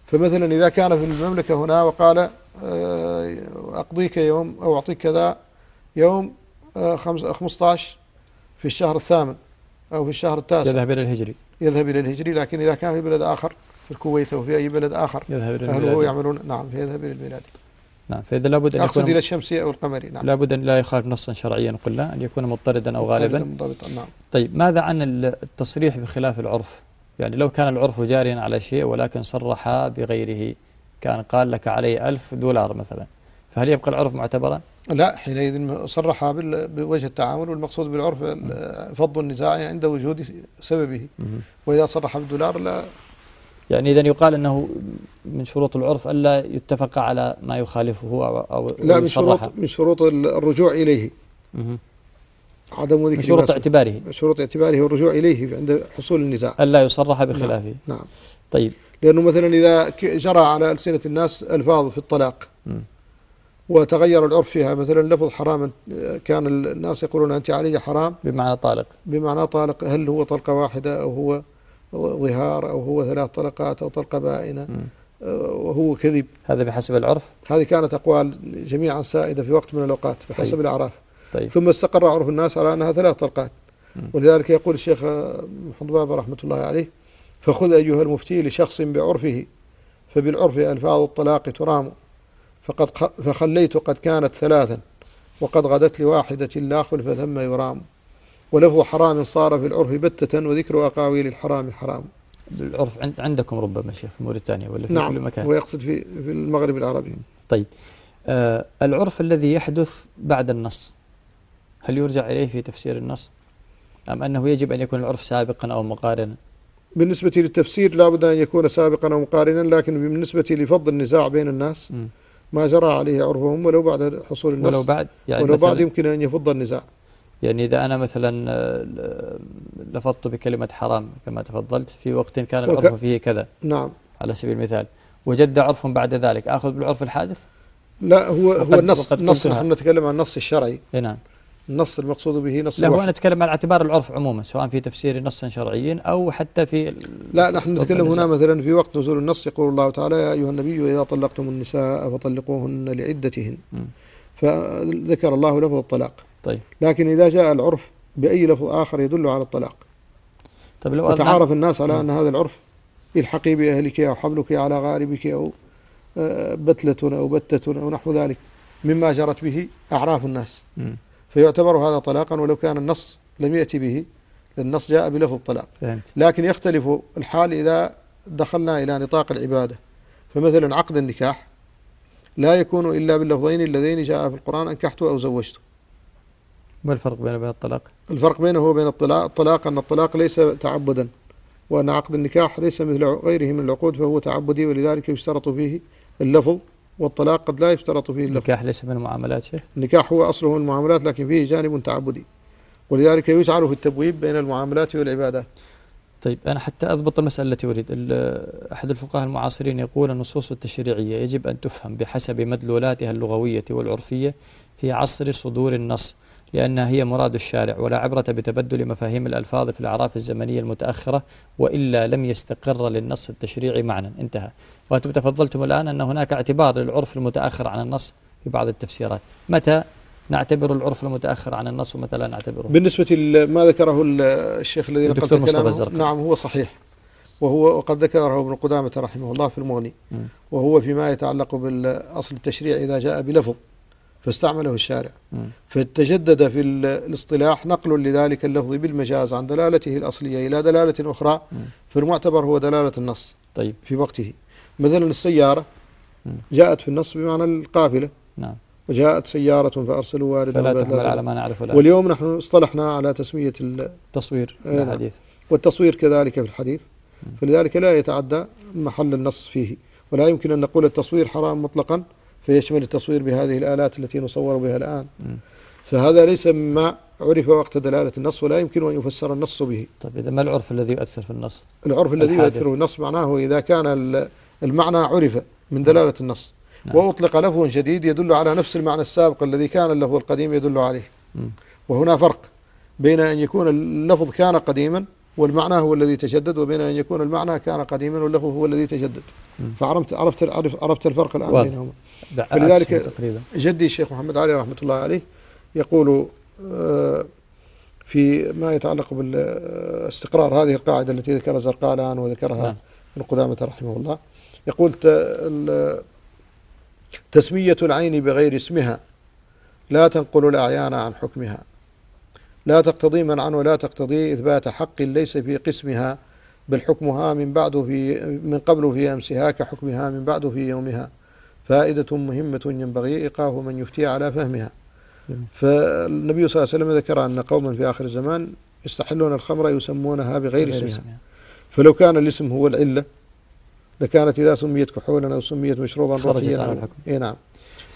S3: فمثلا إذا كان في المملكة هنا وقال آه، أقضيك يوم أو أعطيك كذا يوم 15 آه، في الشهر الثامن أو في الشهر التاسع يذهب إلى الهجري يذهب إلى الهجري لكن إذا كان في بلد آخر في الكويت أو في أي بلد آخر يذهب إلى أهله يعملون نعم يذهب إلى الميلاد
S2: نعم فإذا لابد أن أقصد يكون إلى الشمسية أو القمري نعم لابد أن لا يخالف نصا شرعيا قلنا أن يكون مضطردا أو غالبا مضطردا نعم طيب ماذا عن التصريح بخلاف العرف يعني لو كان العرف جاريا على شيء ولكن صرح بغيره كان قال لك علي ألف دولار مثلا فهل يبقى العرف معتبرا؟
S3: لا حينئذ صرح بوجه التعامل والمقصود بالعرف فض النزاع عند وجود سببه وإذا صرح بالدولار لا
S2: يعني إذا يقال أنه من شروط العرف ألا يتفق على ما يخالفه أو, أو لا من شروط, من
S3: شروط الرجوع إليه عدم ذكر شروط اعتباره من شروط اعتباره والرجوع إليه عند حصول النزاع ألا يصرح بخلافه نعم, نعم طيب لأنه مثلا إذا جرى على ألسنة الناس ألفاظ في الطلاق وتغير العرف فيها مثلا لفظ حرام كان الناس يقولون أنت علي حرام
S2: بمعنى طالق
S3: بمعنى طالق هل هو طلقة واحدة أو هو ظهار أو هو ثلاث طلقات أو طلقة بائنة وهو كذب هذا بحسب العرف هذه كانت أقوال جميعا سائدة في وقت من الأوقات بحسب طيب. الأعراف طيب. ثم استقر عرف الناس على أنها ثلاث طلقات ولذلك يقول الشيخ محمد بابا رحمة الله عليه فخذ أيها المفتي لشخص بعرفه فبالعرف ألفاظ الطلاق ترام فقد فخليت قد كانت ثلاثا وقد غدت لواحدة لا خلف ثم يرام وله حرام صار في العرف بتة وذكر أقاويل الحرام حرام
S2: العرف عندكم ربما شيخ في موريتانيا ولا في نعم كل مكان
S3: ويقصد في, في المغرب العربي
S2: طيب آه العرف الذي يحدث بعد النص هل يرجع إليه في تفسير النص أم أنه يجب أن يكون العرف سابقا أو مقارنا
S3: بالنسبة للتفسير لا بد أن يكون سابقا أو مقارنا لكن بالنسبة لفض النزاع بين الناس م. ما جرى عليه عرفهم ولو بعد حصول النص ولو بعد يعني ولو بعد يمكن أن يفض النزاع
S2: يعني إذا أنا مثلا آه، لفظت بكلمة حرام كما تفضلت في وقت كان العرف وك... فيه كذا نعم على سبيل المثال وجد عرف بعد ذلك آخذ بالعرف الحادث
S3: لا هو هو النص نص نحن نتكلم عن النص الشرعي نعم النص المقصود به نص لا أنا أتكلم
S2: على اعتبار العرف عموما سواء في تفسير نص شرعي أو حتى في لا نحن نتكلم هنا
S3: مثلا في وقت نزول النص يقول الله تعالى يا أيها النبي إذا طلقتم النساء فطلقوهن لعدتهن فذكر الله لفظ الطلاق طيب لكن إذا جاء العرف بأي لفظ آخر يدل على الطلاق
S2: طيب لو وتعارف الناس على أن
S3: هذا العرف الحقي بأهلك أو حبلك على غاربك أو آه، بتلة أو بتة أو نحو ذلك مما جرت به أعراف الناس فيعتبر هذا طلاقا ولو كان النص لم يأتي به النص جاء بلفظ الطلاق لكن يختلف الحال إذا دخلنا إلى نطاق العبادة فمثلا عقد النكاح لا يكون إلا باللفظين اللذين جاء في القرآن أنكحت أو زوجت
S2: ما الفرق بينه وبين الطلاق؟
S3: الفرق بينه وبين الطلاق الطلاق أن الطلاق ليس تعبدا وأن عقد النكاح ليس مثل غيره من العقود فهو تعبدي ولذلك يشترط فيه اللفظ والطلاق قد لا يشترط فيه اللفظ النكاح ليس من المعاملات شيخ النكاح هو أصله من المعاملات لكن فيه جانب تعبدي ولذلك يجعل في التبويب بين المعاملات والعبادات
S2: طيب أنا حتى أضبط المسألة التي أريد أحد الفقهاء المعاصرين يقول النصوص التشريعية يجب أن تفهم بحسب مدلولاتها اللغوية والعرفية في عصر صدور النص لأنها هي مراد الشارع ولا عبرة بتبدل مفاهيم الألفاظ في الأعراف الزمنية المتأخرة وإلا لم يستقر للنص التشريعي معنى انتهى وأنتم تفضلتم الآن أن هناك اعتبار للعرف المتأخر عن النص في بعض التفسيرات متى نعتبر العرف المتأخر عن النص ومتى لا نعتبره
S3: بالنسبة لما ذكره الشيخ الذي نقلت كلامه نعم هو صحيح وهو وقد ذكره ابن قدامة رحمه الله في المغني وهو فيما يتعلق بالأصل التشريع إذا جاء بلفظ فاستعمله الشارع فتجدد في الاصطلاح نقل لذلك اللفظ بالمجاز عن دلالته الأصلية إلى دلالة أخرى فالمعتبر هو دلالة النص طيب في وقته مثلا السيارة جاءت في النص بمعنى القافلة نعم وجاءت سيارة فأرسلوا واردا فلا تحمل على ما نعرف واليوم نحن اصطلحنا على تسمية التصوير الحديث آه، نعم. والتصوير كذلك في الحديث فلذلك لا يتعدى محل النص فيه ولا يمكن أن نقول التصوير حرام مطلقا فيشمل التصوير بهذه الآلات التي نصور بها الآن فهذا ليس مما عرف وقت دلالة النص ولا يمكن أن يفسر النص به
S2: طيب إذا ما العرف الذي يؤثر في النص العرف الذي يؤثر في
S3: النص معناه إذا كان المعنى عرف من نعم. دلالة النص نعم. وأطلق لفظ جديد يدل على نفس المعنى السابق الذي كان اللفظ القديم يدل عليه وهنا فرق بين أن يكون اللفظ كان قديما والمعنى هو الذي تجدد وبين أن يكون المعنى كان قديما واللفظ هو الذي تجدد فعرفت عرفت عرفت الفرق الآن بينهما فلذلك جدي الشيخ محمد علي رحمة الله عليه يقول آه، في ما يتعلق بالاستقرار هذه القاعدة التي ذكرها زرقاء الآن وذكرها ابن نعم. قدامة رحمه الله يقول تسمية العين بغير اسمها لا تنقل الأعيان عن حكمها لا تقتضي منعا ولا تقتضي إثبات حق ليس في قسمها بل حكمها من بعد في من قبل في أمسها كحكمها من بعد في يومها فائدة مهمة ينبغي إيقاف من يفتي على فهمها فالنبي صلى الله عليه وسلم ذكر أن قوما في آخر الزمان يستحلون الخمر يسمونها بغير اسمها فلو كان الاسم هو العلة لكانت إذا سميت كحولا أو سميت مشروبا رقيا نعم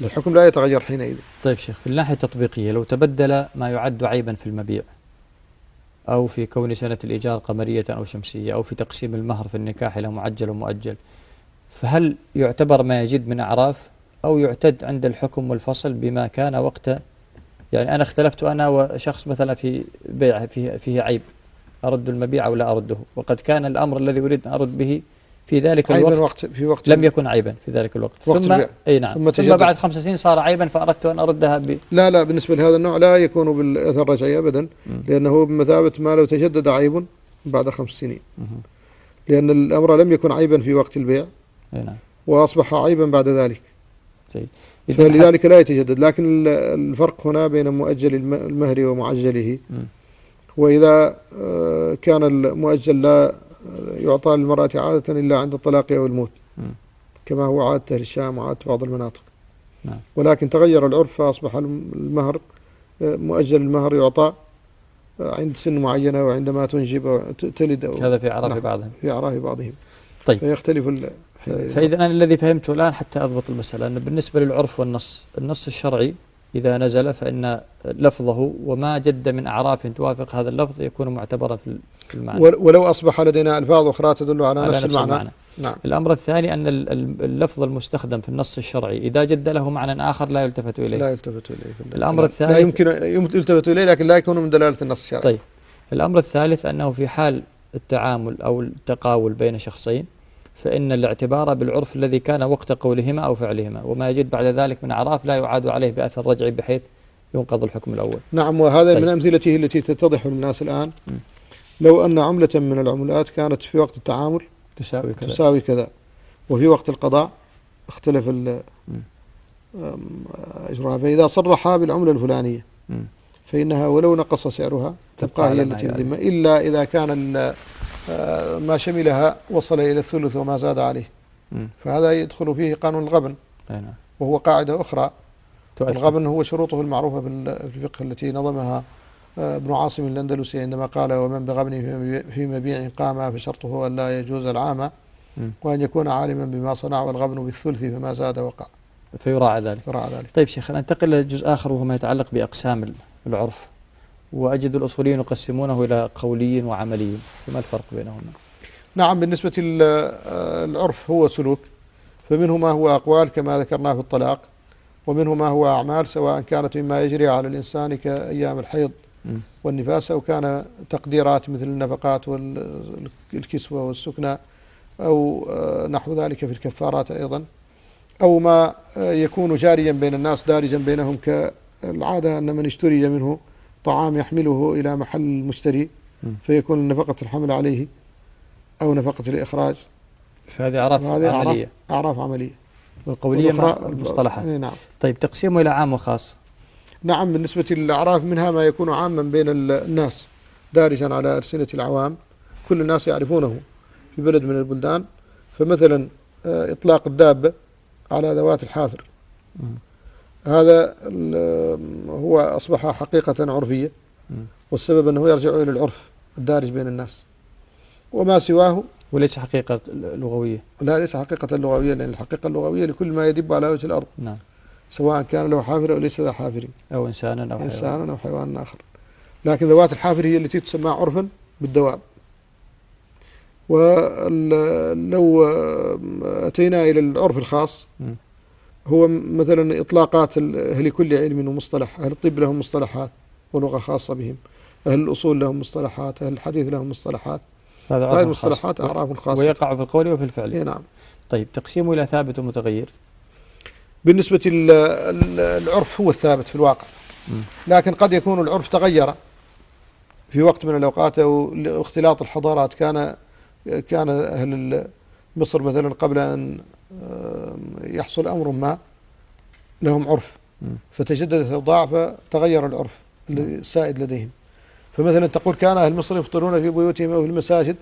S3: الحكم لا يتغير حينئذ
S2: طيب شيخ في الناحية التطبيقية لو تبدل ما يعد عيبا في المبيع أو في كون سنة الإيجار قمرية أو شمسية أو في تقسيم المهر في النكاح إلى معجل ومؤجل فهل يعتبر ما يجد من أعراف أو يعتد عند الحكم والفصل بما كان وقت يعني أنا اختلفت أنا وشخص مثلا في بيعه فيه, فيه عيب أرد المبيع أو لا أرده وقد كان الأمر الذي أريد أن أرد به في ذلك الوقت, وقت في وقت لم
S3: يكن عيبا في ذلك الوقت وقت ثم اي نعم ثم, ثم بعد
S2: خمس سنين صار عيبا فاردت ان اردها ب لا
S3: لا بالنسبه لهذا النوع لا يكون بالاثر الرجعي ابدا لانه بمثابه ما لو تجدد عيب بعد خمس سنين لان الامر لم يكن عيبا في وقت البيع اي نعم واصبح عيبا بعد ذلك جيد فلذلك لا يتجدد لكن الفرق هنا بين مؤجل المهر ومعجله وإذا آه، كان المؤجل لا يعطى للمرأة عادة إلا عند الطلاق أو الموت كما هو عادة الشام وعادة بعض المناطق نعم. ولكن تغير العرف فأصبح المهر آه، مؤجل المهر يعطى آه، عند سن معينة وعندما تنجب أو تلد أو هذا في أعراف بعضهم في أعراف بعضهم طيب فيختلف فإذا أنا
S2: الذي فهمته الآن حتى أضبط المسألة أنه بالنسبة للعرف والنص النص الشرعي إذا نزل فإن لفظه وما جد من أعراف توافق هذا اللفظ يكون معتبرا في المعنى
S3: ولو أصبح لدينا ألفاظ أخرى تدل على, على نفس, نفس المعنى, المعنى. نعم.
S2: الأمر الثاني أن اللفظ المستخدم في النص الشرعي إذا جد له معنى آخر لا يلتفت إليه لا يلتفت إليه الأمر الثالث لا يمكن
S3: يلتفت إليه لكن لا يكون من دلالة النص الشرعي طيب
S2: الأمر الثالث أنه في حال التعامل أو التقاول بين شخصين فإن الاعتبار بالعرف الذي كان وقت قولهما أو فعلهما وما يجد بعد ذلك من أعراف لا يعاد عليه بأثر رجعي بحيث ينقض الحكم الأول نعم وهذا طيب. من
S3: أمثلته التي تتضح للناس الآن م. لو أن عملة من العملات كانت في وقت التعامل تساوي كذا, تساوي كذا وفي وقت القضاء اختلف اجراها فإذا صرحا بالعملة الفلانية م. فإنها ولو نقص سعرها تبقى هي التي يعني. إلا إذا كان آه، ما شملها وصل إلى الثلث وما زاد عليه فهذا يدخل فيه قانون الغبن نعم. وهو قاعدة أخرى الغبن هو شروطه المعروفة في الفقه التي نظمها آه، ابن عاصم الأندلسي عندما قال ومن بغبن في مبيع قام فشرطه أن لا يجوز العامة وأن يكون عالما بما صنع والغبن بالثلث فما زاد وقع
S2: فيراعى ذلك. يراعى ذلك طيب شيخ ننتقل لجزء آخر وهو ما يتعلق بأقسام العرف وأجد الأصوليين يقسمونه إلى قولي وعملي فما الفرق بينهما
S3: نعم بالنسبة العرف هو سلوك فمنه ما هو أقوال كما ذكرنا في الطلاق ومنه ما هو أعمال سواء كانت مما يجري على الإنسان كأيام الحيض والنفاس أو كان تقديرات مثل النفقات والكسوة والسكنى أو آه، نحو ذلك في الكفارات أيضا أو ما آه، يكون جاريا بين الناس دارجا بينهم كالعادة أن من اشتري منه طعام يحمله إلى محل المشتري فيكون نفقة الحمل عليه أو نفقة الإخراج فهذه أعراف عملية أعراف, أعراف عملية والقولية مع المصطلحات نعم
S2: طيب تقسيمه إلى عام وخاص
S3: نعم بالنسبة للأعراف منها ما يكون عاما بين الناس دارجا على أرسنة العوام كل الناس يعرفونه في بلد من البلدان فمثلا آه، إطلاق الدابة على ذوات الحافر هذا هو أصبح حقيقة عرفية والسبب أنه يرجع إلى العرف الدارج بين الناس وما سواه وليس حقيقة لغوية لا ليس حقيقة لغوية لأن الحقيقة اللغوية لكل ما يدب على وجه الأرض نعم سواء كان له حافر أو ليس ذا حافر أو إنسانا أو حيوان إنسانا أو حيوان آخر لكن ذوات الحافر هي التي تسمى عرفا بالدواب ولو أتينا إلى العرف الخاص م. هو مثلا إطلاقات أهل كل علم ومصطلح أهل الطب لهم مصطلحات ولغة خاصة بهم أهل الأصول لهم مصطلحات أهل الحديث لهم مصطلحات هذا هذه المصطلحات أعراف خاصة ويقع
S2: في القول وفي الفعل إيه، نعم طيب تقسيمه إلى
S3: ثابت ومتغير بالنسبة للعرف هو الثابت في الواقع لكن قد يكون العرف تغير في وقت من الأوقات أو اختلاط الحضارات كان كان أهل مصر مثلا قبل أن آه، يحصل أمر ما لهم عرف فتجددت الأوضاع فتغير العرف السائد لديهم فمثلا تقول كان أهل مصر يفطرون في بيوتهم أو في المساجد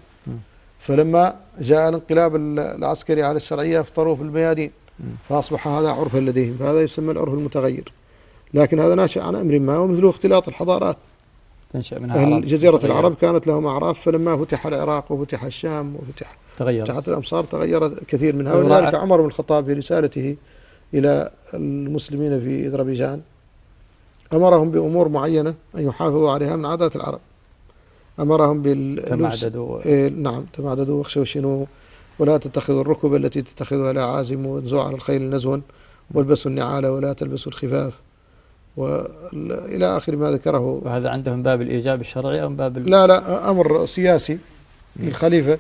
S3: فلما جاء الانقلاب العسكري على الشرعية افطروا في الميادين فأصبح هذا عرفا لديهم فهذا يسمى العرف المتغير لكن هذا ناشئ عن أمر ما ومثله اختلاط الحضارات تنشأ منها أهل جزيرة العرب كانت لهم أعراف فلما فتح العراق وفتح الشام وفتح تغير شحات الأمصار تغير كثير منها ولذلك عمر بن الخطاب في رسالته إلى المسلمين في أذربيجان أمرهم بأمور معينة أن يحافظوا عليها من عادات العرب أمرهم باللبس تمعددوا إيه، نعم تمعددوا واخشوا ولا تتخذوا الركب التي تتخذها الأعازم وانزوا على الخيل نزوا والبسوا النعال ولا تلبسوا الخفاف وإلى آخر ما ذكره وهذا عندهم باب الإيجاب الشرعي أو باب لا لا أمر سياسي للخليفة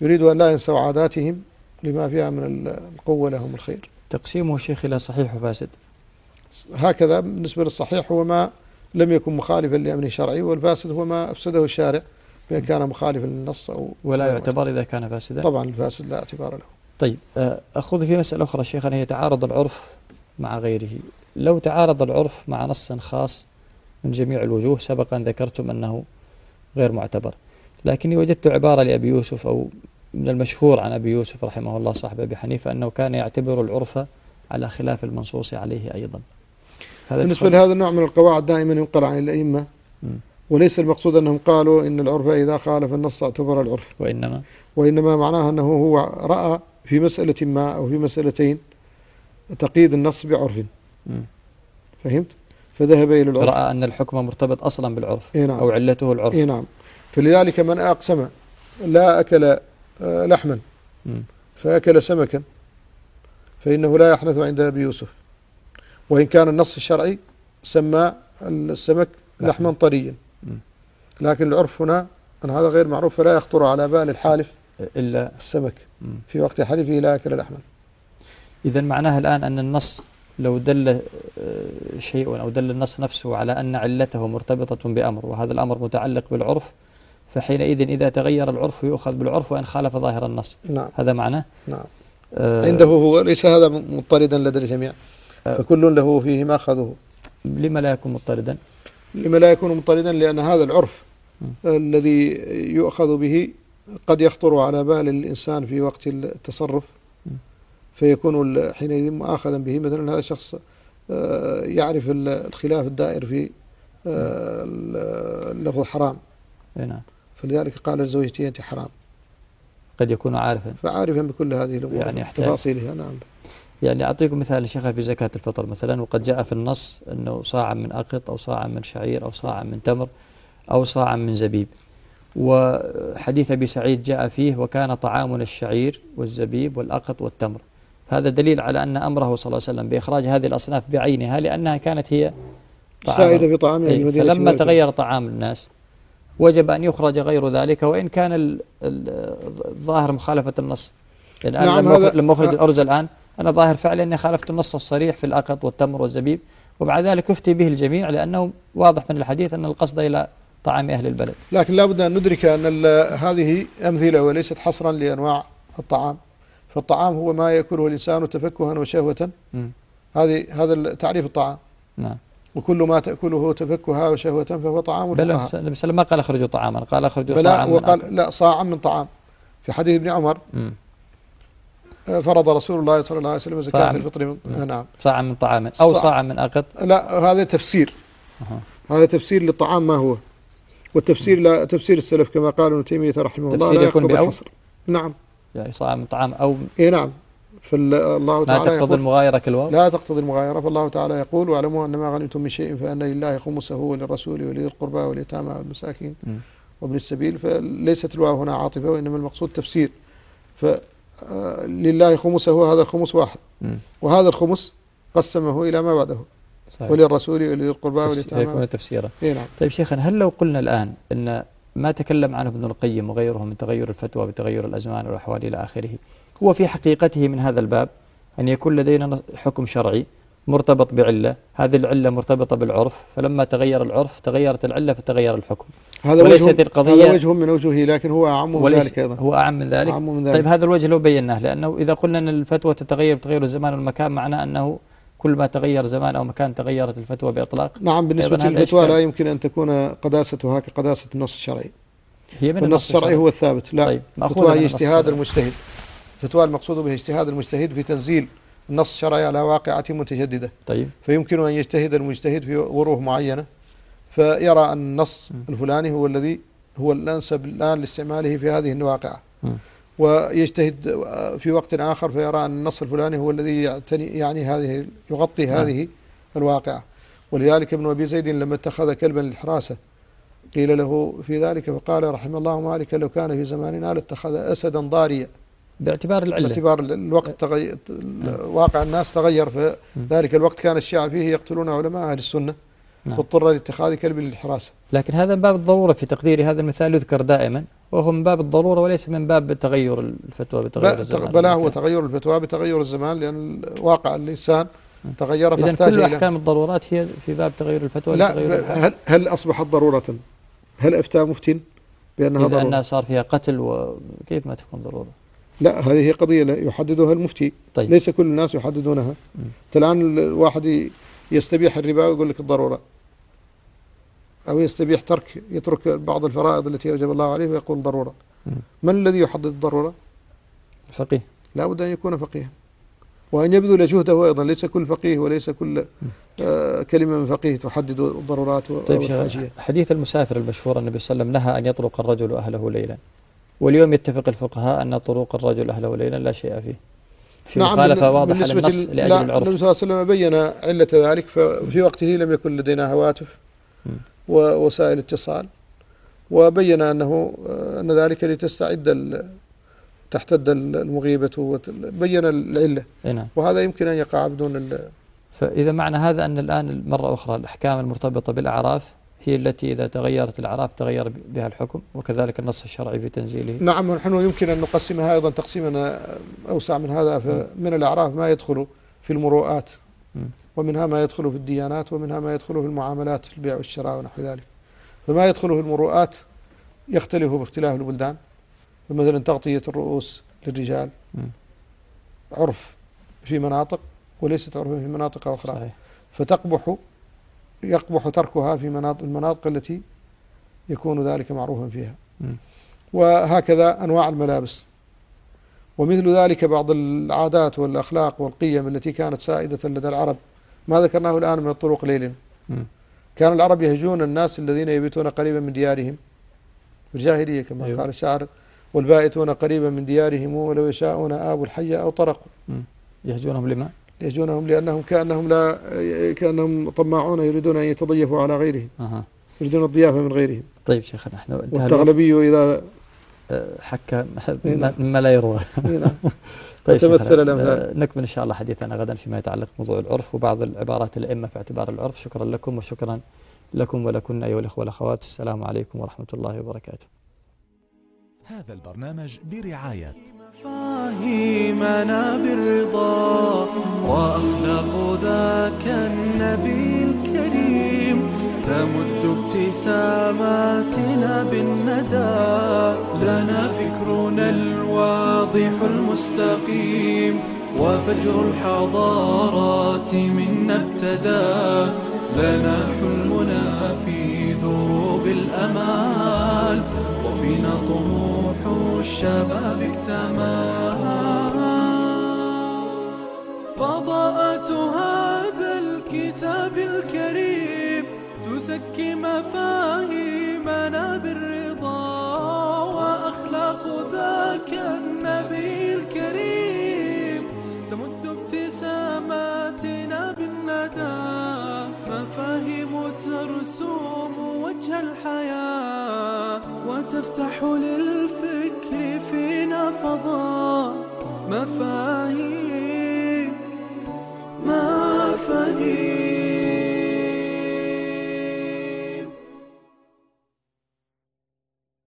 S3: يريد أن لا ينسوا عاداتهم لما فيها من القوة لهم الخير تقسيمه شيخ إلى صحيح وفاسد هكذا بالنسبة للصحيح هو ما لم يكن مخالفا لأمن شرعي والفاسد هو ما أفسده الشارع بأن كان مخالفا للنص أو ولا يعتبر إذا كان فاسدا طبعا الفاسد لا اعتبار له
S2: طيب آه، أخذ في مسألة أخرى شيخنا هي تعارض العرف مع غيره لو تعارض العرف مع نص خاص من جميع الوجوه سبقا ذكرتم أنه غير معتبر لكني وجدت عبارة لأبي يوسف أو من المشهور عن أبي يوسف رحمه الله صاحب أبي حنيفة أنه كان يعتبر العرف على خلاف المنصوص عليه أيضا هذا بالنسبة لهذا
S3: النوع من القواعد دائما ينقل عن الأئمة وليس المقصود أنهم قالوا إن العرف إذا خالف النص اعتبر العرف وإنما وإنما معناها أنه هو رأى في مسألة ما أو في مسألتين تقييد النص بعرف فهمت؟ فذهب إلى العرف رأى أن الحكم مرتبط أصلا بالعرف إيه نعم أو علته العرف إيه نعم فلذلك من أقسم لا أكل آه، لحما فأكل سمكا فإنه لا يحنث عند أبي يوسف وإن كان النص الشرعي سمى السمك لحما طريا لكن العرف هنا أن هذا غير معروف فلا يخطر على بال الحالف إلا السمك في وقت حلفه لا أكل لحما
S2: إذا معناها الآن أن النص لو دل آه، شيء أو دل النص نفسه على أن علته مرتبطة بأمر وهذا الأمر متعلق بالعرف فحينئذ إذا تغير العرف يؤخذ بالعرف وإن خالف ظاهر النص نعم هذا معناه
S3: نعم آه عنده هو ليس هذا مضطردا لدى الجميع آه. فكل له فيه ما أخذه لما لا يكون مضطردا لما لا يكون مضطردا لأن هذا العرف م. الذي يؤخذ به قد يخطر على بال الإنسان في وقت التصرف م. فيكون حينئذ مؤاخذا به مثلا هذا الشخص آه، يعرف الخلاف الدائر في آه، اللفظ حرام نعم فلذلك قال زوجتي أنت حرام
S2: قد يكون عارفا
S3: فعارفا بكل هذه الأمور يعني تفاصيلها نعم
S2: يعني أعطيكم مثال شيخة في زكاة الفطر مثلا وقد جاء في النص أنه صاعا من أقط أو صاعا من شعير أو صاعا من تمر أو صاعا من زبيب وحديث أبي سعيد جاء فيه وكان طعامنا الشعير والزبيب والأقط والتمر هذا دليل على أن أمره صلى الله عليه وسلم بإخراج هذه الأصناف بعينها لأنها كانت هي سائدة في طعام المدينة إيه، فلما تغير طعام الناس وجب أن يخرج غير ذلك وإن كان الظاهر مخالفة النص لأن يعني نعم أنا لما أخرج الأرز الآن أنا ظاهر فعلا أني خالفت النص الصريح في الأقط والتمر والزبيب وبعد ذلك أفتي به الجميع لأنه واضح من الحديث أن القصد إلى طعام أهل البلد
S3: لكن لابد أن ندرك أن هذه أمثلة وليست حصرا لأنواع الطعام فالطعام هو ما يأكله الإنسان تفكها وشهوة هذه هذا تعريف الطعام نعم وكل ما تأكله تفكها وشهوة فهو طعام بل
S2: النبي صلى ما قال اخرجوا طعاما قال اخرجوا صاعا وقال
S3: لا صاعا من طعام في حديث ابن عمر آه، فرض رسول الله صلى الله عليه وسلم زكاة الفطر من نعم
S2: صاعا من طعام أو صاعا من أقط
S3: لا هذا تفسير هذا تفسير للطعام ما هو والتفسير لا تفسير السلف كما قال ابن تيمية رحمه الله لا يقتضي الحصر نعم يعني صاع من طعام أو إيه نعم فالله تعالى لا تقتضي المغايرة كالواو لا تقتضي المغايرة فالله تعالى يقول واعلموا أن ما غنيتم من شيء فأن لله خمسه وللرسول ولذي القربى واليتامى والمساكين وابن السبيل فليست الواو هنا عاطفة وإنما المقصود تفسير فلله آه، خمسه هذا الخمس واحد وهذا الخمس قسمه إلى ما بعده صحيح. وللرسول ولذي القربى واليتامى يكون تفسيرا إيه نعم.
S2: طيب شيخنا هل لو قلنا الآن أن ما تكلم عنه ابن القيم وغيره من تغير الفتوى بتغير الأزمان والأحوال إلى آخره هو في حقيقته من هذا الباب أن يكون لدينا حكم شرعي مرتبط بعلة هذه العلة مرتبطة بالعرف فلما تغير العرف تغيرت العلة فتغير الحكم هذا وجه هذا وجه
S3: من وجهه لكن هو أعم من ذلك أيضا هو أعم من ذلك, أعم من ذلك طيب هذا
S2: الوجه لو بيناه لأنه إذا قلنا أن الفتوى تتغير بتغير الزمان والمكان معناه أنه كل ما تغير زمان أو مكان تغيرت الفتوى بإطلاق نعم طيب، بالنسبة للفتوى لا
S3: يمكن أن تكون قداستها كقداسة النص الشرعي هي من النص الشرعي هو الثابت لا طيب هي اجتهاد المجتهد فتوى المقصود به اجتهاد المجتهد في تنزيل نص شرعي على واقعة متجددة طيب فيمكن أن يجتهد المجتهد في ظروف معينة فيرى أن النص الفلاني هو الذي هو الأنسب الآن لاستعماله في هذه الواقعة ويجتهد في وقت آخر فيرى أن النص الفلاني هو الذي يعتني يعني هذه يغطي نعم. هذه الواقعة ولذلك ابن أبي زيد لما اتخذ كلبا للحراسة قيل له في ذلك فقال رحم الله مالك لو كان في زماننا لاتخذ أسدا ضاريا باعتبار العلة باعتبار الوقت نعم. تغي... واقع الناس تغير في ذلك الوقت كان الشيعة فيه يقتلون علماء أهل السنة نعم. واضطر لاتخاذ كلب للحراسة
S2: لكن هذا باب الضرورة في تقديري هذا المثال يذكر دائما وهو من باب الضرورة وليس من باب تغير الفتوى بتغير بل الزمان بلا هو نعم.
S3: تغير الفتوى بتغير الزمان لأن واقع الإنسان تغير إذا كل أحكام الضرورات هي في باب تغير الفتوى لا هل, هل أصبحت ضرورة هل أفتى مفتن بأنها إذا ضرورة؟ أنها صار فيها قتل وكيف ما تكون ضرورة لا هذه قضية يحددها المفتي طيب. ليس كل الناس يحددونها الآن الواحد يستبيح الربا ويقول لك الضرورة أو يستبيح ترك يترك بعض الفرائض التي أوجب الله عليه ويقول ضرورة م. من الذي يحدد الضرورة؟ الفقيه لا بد أن يكون فقيها وأن يبذل جهده أيضا ليس كل فقيه وليس كل آه كلمة من فقيه تحدد الضرورات طيب
S2: حديث المسافر المشهور النبي صلى الله عليه وسلم نهى أن يطرق الرجل أهله ليلا واليوم يتفق الفقهاء أن طروق الرجل أهل وليلا لا شيء فيه في نعم مخالفة واضحة للنص لأجل لا العرف النبي
S3: صلى الله عليه وسلم بين علة ذلك ففي وقته لم يكن لدينا هواتف ووسائل اتصال وبين أنه آه، أن ذلك لتستعد تحتد المغيبة بين العلة نعم. وهذا يمكن أن يقع بدون
S2: فإذا معنى هذا أن الآن مرة أخرى الأحكام المرتبطة بالأعراف هي التي إذا تغيرت الأعراف تغير بها الحكم وكذلك النص الشرعي في تنزيله نعم
S3: ونحن يمكن أن نقسمها أيضا تقسيما أوسع من هذا فمن الأعراف ما يدخل في المروءات ومنها ما يدخل في الديانات ومنها ما يدخل في المعاملات البيع والشراء ونحو ذلك فما يدخل في المروءات يختلف باختلاف البلدان فمثلا تغطية الرؤوس للرجال عرف في مناطق وليست عرفا في مناطق أخرى صحيح. فتقبح يقبح تركها في مناطق المناطق التي يكون ذلك معروفا فيها وهكذا أنواع الملابس ومثل ذلك بعض العادات والأخلاق والقيم التي كانت سائدة لدى العرب ما ذكرناه الآن من الطرق ليل كان العرب يهجون الناس الذين يبيتون قريبا من ديارهم في الجاهلية كما أيوه. قال الشاعر والبائتون قريبا من ديارهم ولو يشاءون آبوا الحي أو طرقوا يهجونهم لما؟ يهجونهم لأنهم كأنهم لا كأنهم طماعون يريدون أن يتضيفوا على غيرهم أه. يريدون الضيافة من غيرهم طيب
S2: شيخنا نحن والتغلبي
S3: إذا أه، حكى إيه، مما نعم. لا يروى إيه، نعم. طيب تمثل أه، نكمل إن
S2: شاء الله حديثنا غدا فيما يتعلق بموضوع العرف وبعض العبارات الأئمة في اعتبار العرف شكرا لكم وشكرا لكم ولكن أيها الأخوة والأخوات السلام عليكم ورحمة الله وبركاته
S1: هذا البرنامج برعاية مفاهيمنا بالرضا وأخلاق ذاك النبي الكريم تمد ابتساماتنا بالندى لنا فكرنا الواضح المستقيم وفجر الحضارات منا ابتدى لنا حلمنا في دروب الأمال حين طموح الشباب اكتماها فضاءات هذا الكتاب الكريم تزكي مفاهيمنا بالرضا وأخلاق ذاك النبي الكريم تمد ابتساماتنا بالندى مفاهيم ترسوم وجه الحياه تفتح للفكر فينا فضاء مفاهيم مفاهيم